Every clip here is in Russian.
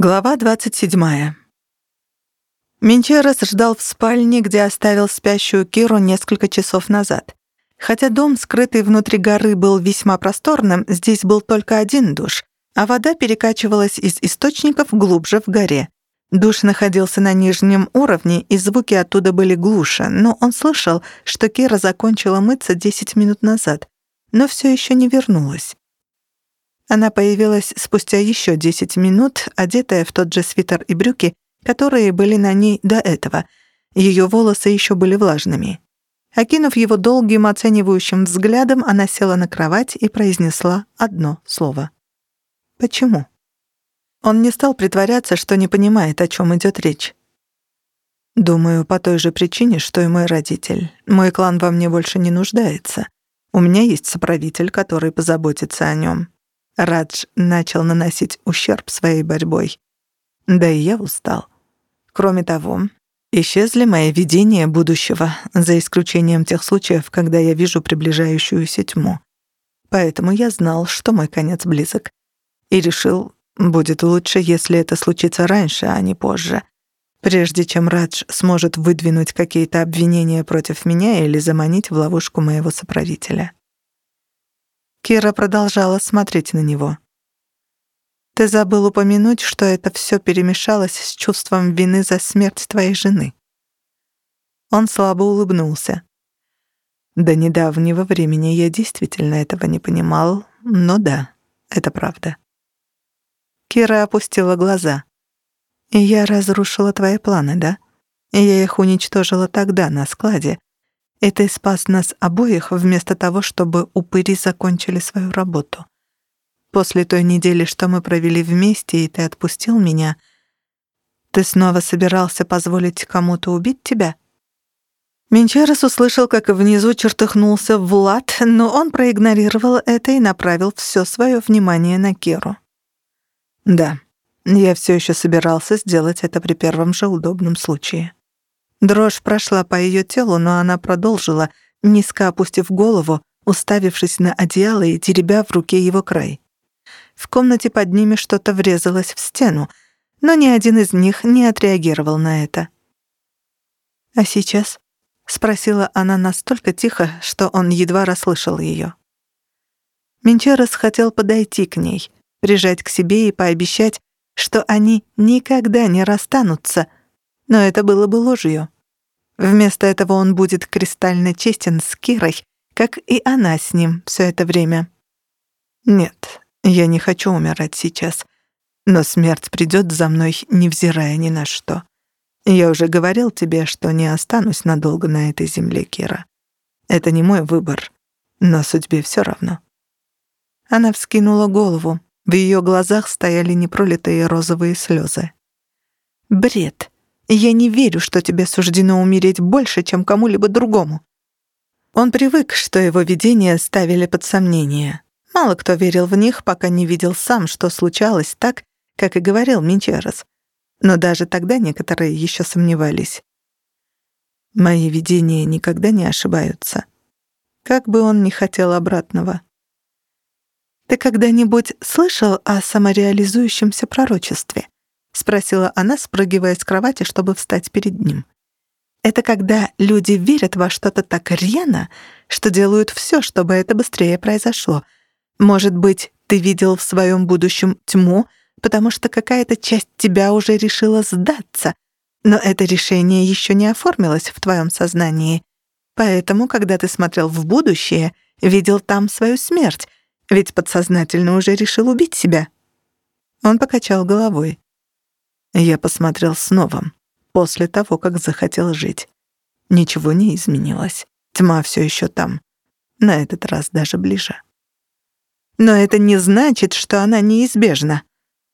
Глава 27. Менчерос ждал в спальне, где оставил спящую Киру несколько часов назад. Хотя дом, скрытый внутри горы, был весьма просторным, здесь был только один душ, а вода перекачивалась из источников глубже в горе. Душ находился на нижнем уровне, и звуки оттуда были глуше, но он слышал, что Кира закончила мыться 10 минут назад, но все еще не вернулась. Она появилась спустя еще 10 минут, одетая в тот же свитер и брюки, которые были на ней до этого. Ее волосы еще были влажными. Окинув его долгим оценивающим взглядом, она села на кровать и произнесла одно слово. «Почему?» Он не стал притворяться, что не понимает, о чем идет речь. «Думаю, по той же причине, что и мой родитель. Мой клан во мне больше не нуждается. У меня есть соправитель, который позаботится о нем. Радж начал наносить ущерб своей борьбой. Да и я устал. Кроме того, исчезли мои видения будущего, за исключением тех случаев, когда я вижу приближающуюся тьму. Поэтому я знал, что мой конец близок. И решил, будет лучше, если это случится раньше, а не позже. Прежде чем Радж сможет выдвинуть какие-то обвинения против меня или заманить в ловушку моего соправителя. Кира продолжала смотреть на него. «Ты забыл упомянуть, что это все перемешалось с чувством вины за смерть твоей жены». Он слабо улыбнулся. До недавнего времени я действительно этого не понимал, но да, это правда. Кира опустила глаза. «И я разрушила твои планы, да? Я их уничтожила тогда, на складе, и ты спас нас обоих вместо того, чтобы упыри закончили свою работу. После той недели, что мы провели вместе, и ты отпустил меня, ты снова собирался позволить кому-то убить тебя?» Менчарес услышал, как внизу чертыхнулся Влад, но он проигнорировал это и направил все свое внимание на Киру. «Да, я все еще собирался сделать это при первом же удобном случае». Дрожь прошла по ее телу, но она продолжила, низко опустив голову, уставившись на одеяло и теребя в руке его край. В комнате под ними что-то врезалось в стену, но ни один из них не отреагировал на это. «А сейчас?» — спросила она настолько тихо, что он едва расслышал ее. Менчерос хотел подойти к ней, прижать к себе и пообещать, что они никогда не расстанутся — но это было бы ложью. Вместо этого он будет кристально честен с Кирой, как и она с ним все это время. Нет, я не хочу умирать сейчас, но смерть придет за мной, невзирая ни на что. Я уже говорил тебе, что не останусь надолго на этой земле, Кира. Это не мой выбор, но судьбе все равно. Она вскинула голову. В ее глазах стояли непролитые розовые слезы. Бред. Я не верю, что тебе суждено умереть больше, чем кому-либо другому». Он привык, что его видения ставили под сомнение. Мало кто верил в них, пока не видел сам, что случалось так, как и говорил Минчерос. Но даже тогда некоторые еще сомневались. Мои видения никогда не ошибаются. Как бы он ни хотел обратного. «Ты когда-нибудь слышал о самореализующемся пророчестве?» — спросила она, спрыгивая с кровати, чтобы встать перед ним. «Это когда люди верят во что-то так рьяно, что делают все, чтобы это быстрее произошло. Может быть, ты видел в своем будущем тьму, потому что какая-то часть тебя уже решила сдаться, но это решение еще не оформилось в твоем сознании. Поэтому, когда ты смотрел в будущее, видел там свою смерть, ведь подсознательно уже решил убить себя». Он покачал головой. Я посмотрел снова, после того, как захотел жить. Ничего не изменилось. Тьма все еще там. На этот раз даже ближе. Но это не значит, что она неизбежна.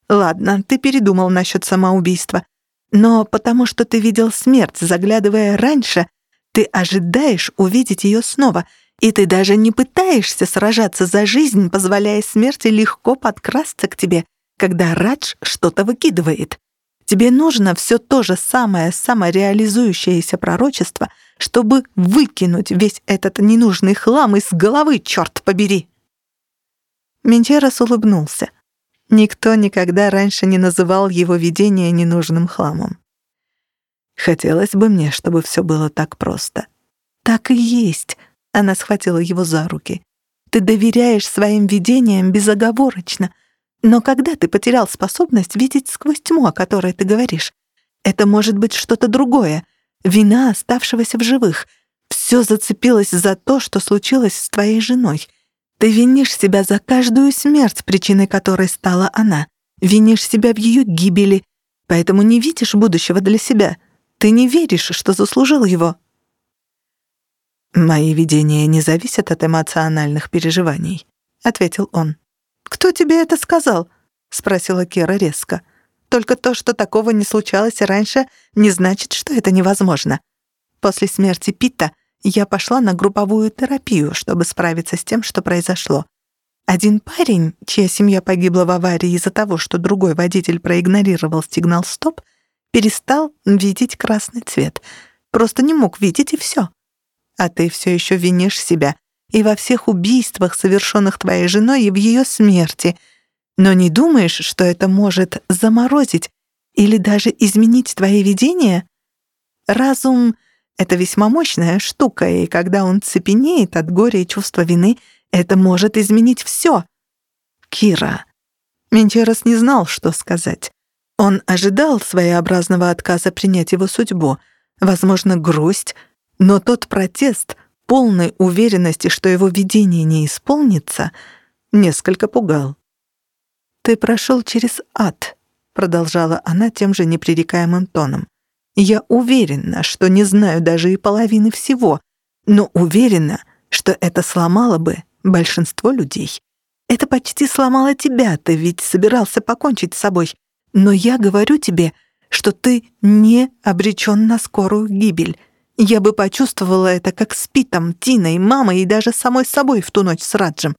Ладно, ты передумал насчет самоубийства. Но потому что ты видел смерть, заглядывая раньше, ты ожидаешь увидеть ее снова, и ты даже не пытаешься сражаться за жизнь, позволяя смерти легко подкрасться к тебе, когда Радж что-то выкидывает. Тебе нужно все то же самое самореализующееся пророчество, чтобы выкинуть весь этот ненужный хлам из головы, черт побери!» Менчерос улыбнулся. Никто никогда раньше не называл его видение ненужным хламом. Хотелось бы мне, чтобы все было так просто. Так и есть. Она схватила его за руки. Ты доверяешь своим видениям безоговорочно. Но когда ты потерял способность видеть сквозь тьму, о которой ты говоришь? Это может быть что-то другое. Вина оставшегося в живых. Все зацепилось за то, что случилось с твоей женой. Ты винишь себя за каждую смерть, причиной которой стала она. Винишь себя в ее гибели, поэтому не видишь будущего для себя. Ты не веришь, что заслужил его. «Мои видения не зависят от эмоциональных переживаний», — ответил он. «Кто тебе это сказал?» — спросила Кира резко. «Только то, что такого не случалось раньше, не значит, что это невозможно. После смерти Питта я пошла на групповую терапию, чтобы справиться с тем, что произошло. Один парень, чья семья погибла в аварии из-за того, что другой водитель проигнорировал сигнал «стоп», перестал видеть красный цвет. Просто не мог видеть, и все. А ты все еще винишь себя и во всех убийствах, совершенных твоей женой, и в ее смерти. Но не думаешь, что это может заморозить или даже изменить твои видения? Разум это весьма мощная штука, и когда он цепенеет от горя и чувства вины, это может изменить все. Кира. Менчерос не знал, что сказать. Он ожидал своеобразного отказа принять его судьбу, возможно, грусть, но тот протест, полной уверенности, что его видение не исполнится, несколько пугал. «Ты прошел через ад», — продолжала она тем же непререкаемым тоном. Я уверена, что не знаю даже и половины всего, но уверена, что это сломало бы большинство людей. Это почти сломало тебя, ты ведь собирался покончить с собой. Но я говорю тебе, что ты не обречен на скорую гибель. Я бы почувствовала это как с Питом, Тиной, мамой и даже самой собой в ту ночь с Раджем.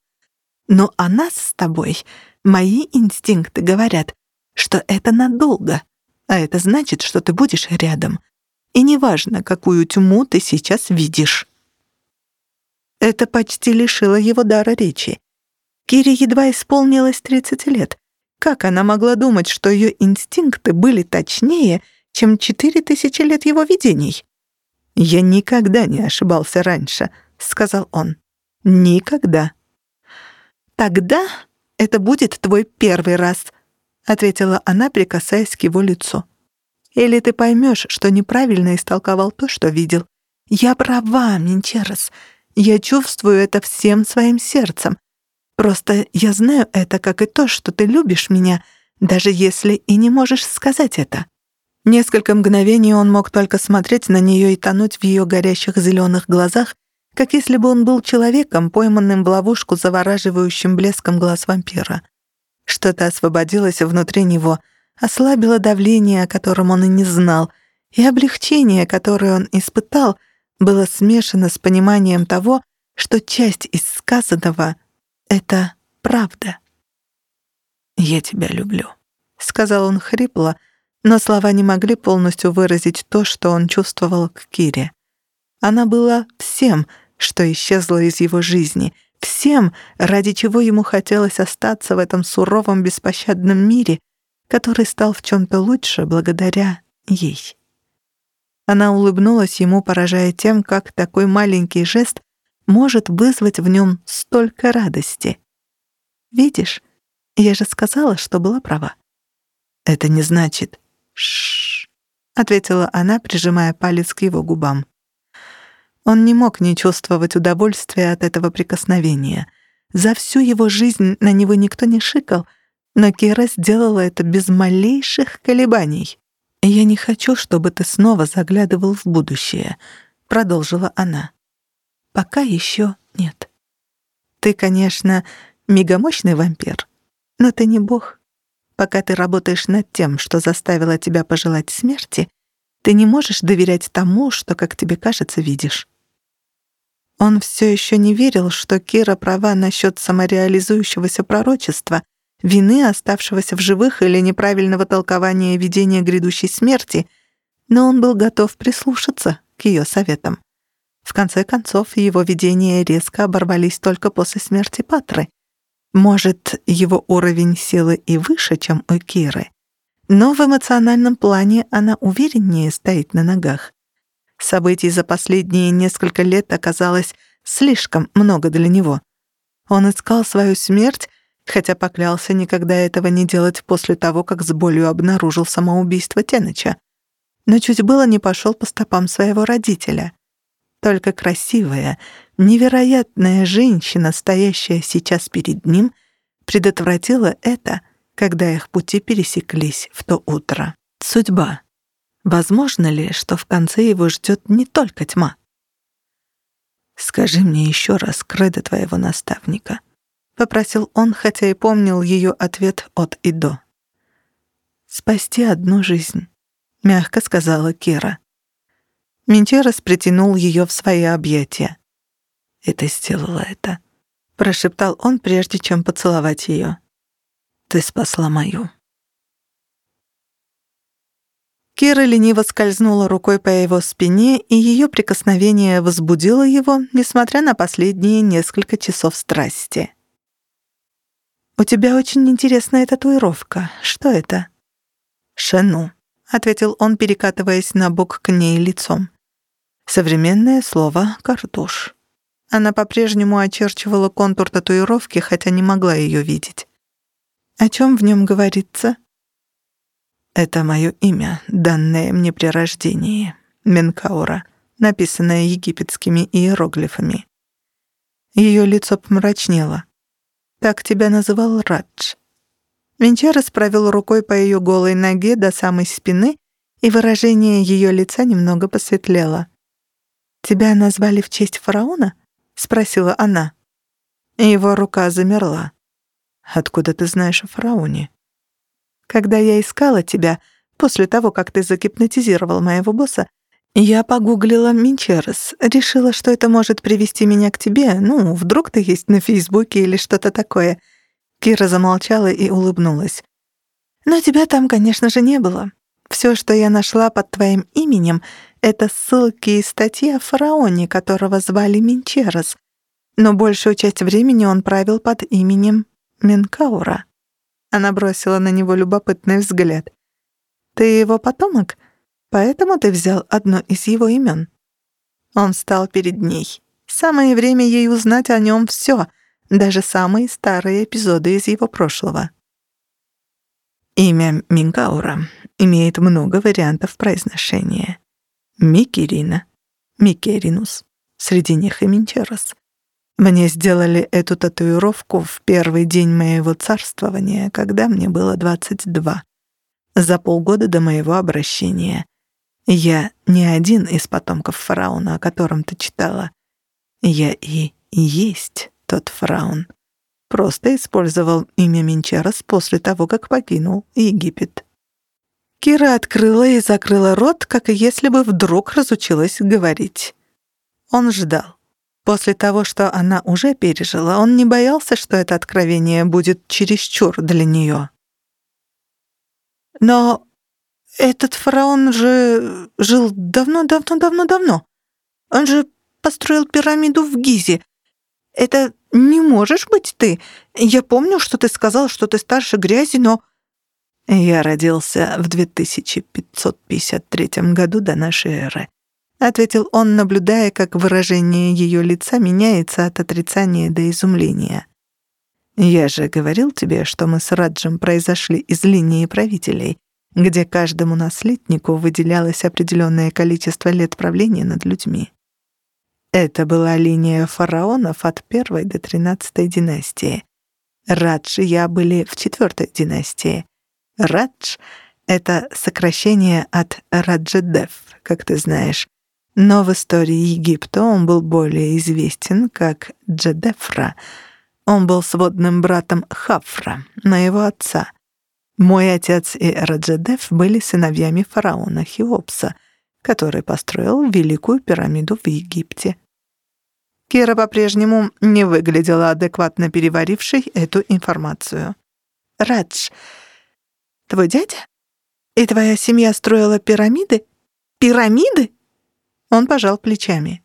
Но о нас с тобой мои инстинкты говорят, что это надолго — а это значит, что ты будешь рядом. И неважно, какую тьму ты сейчас видишь. Это почти лишило его дара речи. Кире едва исполнилось 30 лет. Как она могла думать, что ее инстинкты были точнее, чем 4000 лет его видений? «Я никогда не ошибался раньше», — сказал он. «Никогда». «Тогда это будет твой первый раз», — ответила она, прикасаясь к его лицу. «Или ты поймешь, что неправильно истолковал то, что видел. Я права, Минчерос. Я чувствую это всем своим сердцем. Просто я знаю это, как и то, что ты любишь меня, даже если и не можешь сказать это». Несколько мгновений он мог только смотреть на нее и тонуть в ее горящих зеленых глазах, как если бы он был человеком, пойманным в ловушку завораживающим блеском глаз вампира. Что-то освободилось внутри него, ослабило давление, о котором он и не знал, и облегчение, которое он испытал, было смешано с пониманием того, что часть из сказанного — это правда. «Я тебя люблю», — сказал он хрипло, но слова не могли полностью выразить то, что он чувствовал к Кире. Она была всем, что исчезло из его жизни — всем, ради чего ему хотелось остаться в этом суровом беспощадном мире, который стал в чем-то лучше благодаря ей. Она улыбнулась ему, поражая тем, как такой маленький жест может вызвать в нем столько радости. «Видишь, я же сказала, что была права». «Это не значит...» «Шшш», — ответила она, прижимая палец к его губам. Он не мог не чувствовать удовольствия от этого прикосновения. За всю его жизнь на него никто не шикал, но Кира сделала это без малейших колебаний. «Я не хочу, чтобы ты снова заглядывал в будущее», — продолжила она. «Пока еще нет. Ты, конечно, мегамощный вампир, но ты не бог. Пока ты работаешь над тем, что заставило тебя пожелать смерти, ты не можешь доверять тому, что, как тебе кажется, видишь. Он все еще не верил, что Кира права насчет самореализующегося пророчества, вины оставшегося в живых или неправильного толкования видения грядущей смерти, но он был готов прислушаться к ее советам. В конце концов, его видения резко оборвались только после смерти Патры. Может, его уровень силы и выше, чем у Киры, но в эмоциональном плане она увереннее стоит на ногах. Событий за последние несколько лет оказалось слишком много для него. Он искал свою смерть, хотя поклялся никогда этого не делать после того, как с болью обнаружил самоубийство Теныча. Но чуть было не пошел по стопам своего родителя. Только красивая, невероятная женщина, стоящая сейчас перед ним, предотвратила это, когда их пути пересеклись в то утро. Судьба. Возможно ли, что в конце его ждет не только тьма? «Скажи мне еще раз кредо твоего наставника», — попросил он, хотя и помнил ее ответ от и до. «Спасти одну жизнь», — мягко сказала Кира. Менчерос притянул ее в свои объятия. «И ты сделала это», — прошептал он, прежде чем поцеловать ее. «Ты спасла мою». Кира лениво скользнула рукой по его спине, и ее прикосновение возбудило его, несмотря на последние несколько часов страсти. «У тебя очень интересная татуировка. Что это?» «Шену», — ответил он, перекатываясь на бок к ней лицом. Современное слово «картуш». Она по-прежнему очерчивала контур татуировки, хотя не могла ее видеть. О чем в нем говорится? Это мое имя, данное мне при рождении. Менкаура, написанное египетскими иероглифами. Ее лицо помрачнело. Так тебя называл Радж. Венчара справил рукой по ее голой ноге до самой спины, и выражение ее лица немного посветлело. «Тебя назвали в честь фараона?» — спросила она. Его рука замерла. «Откуда ты знаешь о фараоне?» «Когда я искала тебя, после того, как ты загипнотизировал моего босса, я погуглила Минчерес, решила, что это может привести меня к тебе, ну, вдруг ты есть на Фейсбуке или что-то такое». Кира замолчала и улыбнулась. «Но тебя там, конечно же, не было. Все, что я нашла под твоим именем, это ссылки и статьи о фараоне, которого звали Минчерос, но большую часть времени он правил под именем Менкаура. Она бросила на него любопытный взгляд. «Ты его потомок? Поэтому ты взял одно из его имен?» Он встал перед ней. Самое время ей узнать о нем все, даже самые старые эпизоды из его прошлого. Имя Минкаура имеет много вариантов произношения. Микерина, Микеринус, среди них и Минчерос. Мне сделали эту татуировку в первый день моего царствования, когда мне было 22, за полгода до моего обращения. Я не один из потомков фараона, о котором ты читала. Я и есть тот фараон. Просто использовал имя Минчерос после того, как покинул Египет. Кира открыла и закрыла рот, как если бы вдруг разучилась говорить. Он ждал. После того, что она уже пережила, он не боялся, что это откровение будет чересчур для нее. Но этот фараон же жил давно-давно-давно-давно. Он же построил пирамиду в Гизе. Это не можешь быть ты. Я помню, что ты сказал, что ты старше грязи, но... «Я родился в 2553 году до нашей эры», — ответил он, наблюдая, как выражение ее лица меняется от отрицания до изумления. «Я же говорил тебе, что мы с Раджем произошли из линии правителей, где каждому наследнику выделялось определенное количество лет правления над людьми. Это была линия фараонов от первой до тринадцатой династии. Радж и я были в четвертой династии — Радж — это сокращение от Раджедев, как ты знаешь. Но в истории Египта он был более известен как Джедефра. Он был сводным братом Хафра, моего отца. Мой отец и Раджедеф были сыновьями фараона Хеопса, который построил Великую пирамиду в Египте. Кира по-прежнему не выглядела адекватно переварившей эту информацию. «Радж, Твой дядя? И твоя семья строила пирамиды? Пирамиды?» Он пожал плечами.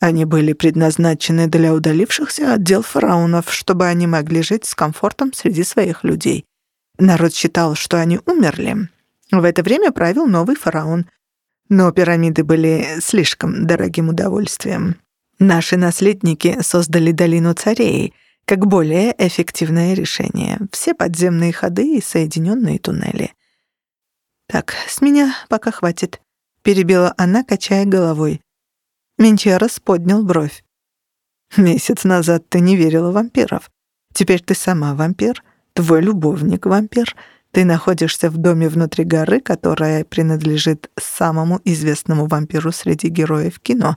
Они были предназначены для удалившихся отдел фараонов, чтобы они могли жить с комфортом среди своих людей. Народ считал, что они умерли. В это время правил новый фараон. Но пирамиды были слишком дорогим удовольствием. Наши наследники создали долину царей как более эффективное решение. Все подземные ходы и соединенные туннели. «Так, с меня пока хватит», — перебила она, качая головой. Менчерос поднял бровь. «Месяц назад ты не верила вампиров. Теперь ты сама вампир, твой любовник вампир. Ты находишься в доме внутри горы, которая принадлежит самому известному вампиру среди героев кино.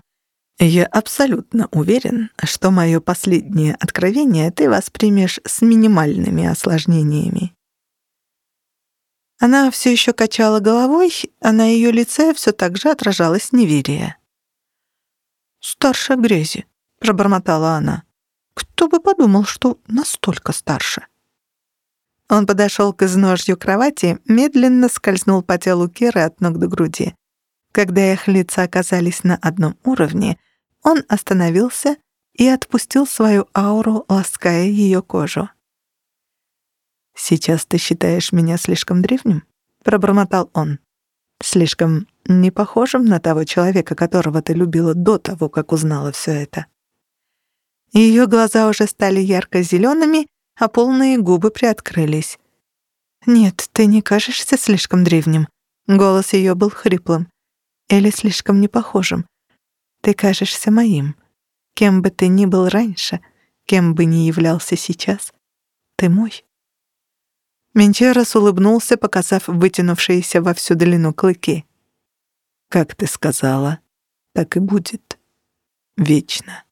Я абсолютно уверен, что мое последнее откровение ты воспримешь с минимальными осложнениями». Она все еще качала головой, а на ее лице все так же отражалось неверие. «Старше грязи», — пробормотала она. «Кто бы подумал, что настолько старше?» Он подошел к изножью кровати, медленно скользнул по телу Киры от ног до груди. Когда их лица оказались на одном уровне, он остановился и отпустил свою ауру, лаская ее кожу. «Сейчас ты считаешь меня слишком древним?» — пробормотал он. «Слишком не похожим на того человека, которого ты любила до того, как узнала все это. Ее глаза уже стали ярко-зелеными, а полные губы приоткрылись. «Нет, ты не кажешься слишком древним». Голос ее был хриплым. «Или слишком непохожим. Ты кажешься моим. Кем бы ты ни был раньше, кем бы ни являлся сейчас, ты мой». Менчерос улыбнулся, показав вытянувшиеся во всю длину клыки. Как ты сказала, так и будет. Вечно.